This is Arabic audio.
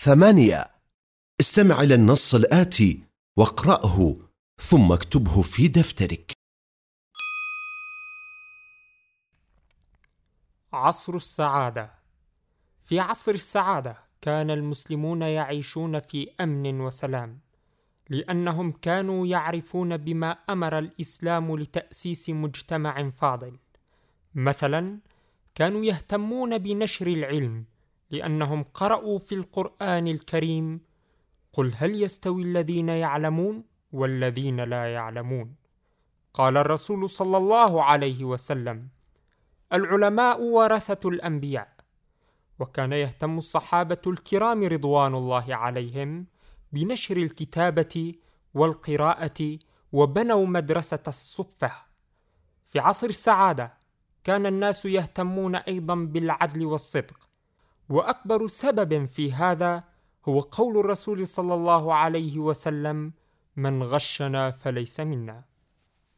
ثمانية. استمع إلى النص الآتي واقرأه ثم اكتبه في دفترك. عصر السعادة. في عصر السعادة كان المسلمون يعيشون في أمن وسلام لأنهم كانوا يعرفون بما أمر الإسلام لتأسيس مجتمع فاضل. مثلا كانوا يهتمون بنشر العلم لأنهم قرأوا في القرآن الكريم قل هل يستوي الذين يعلمون والذين لا يعلمون؟ قال الرسول صلى الله عليه وسلم العلماء ورثة الأنبياء. وكان يهتم الصحابة الكرام رضوان الله عليهم بنشر الكتابة والقراءة وبنوا مدرسة الصفة. في عصر السعادة كان الناس يهتمون أيضا بالعدل والصدق وأكبر سبب في هذا هو قول الرسول صلى الله عليه وسلم من غشنا فليس منا.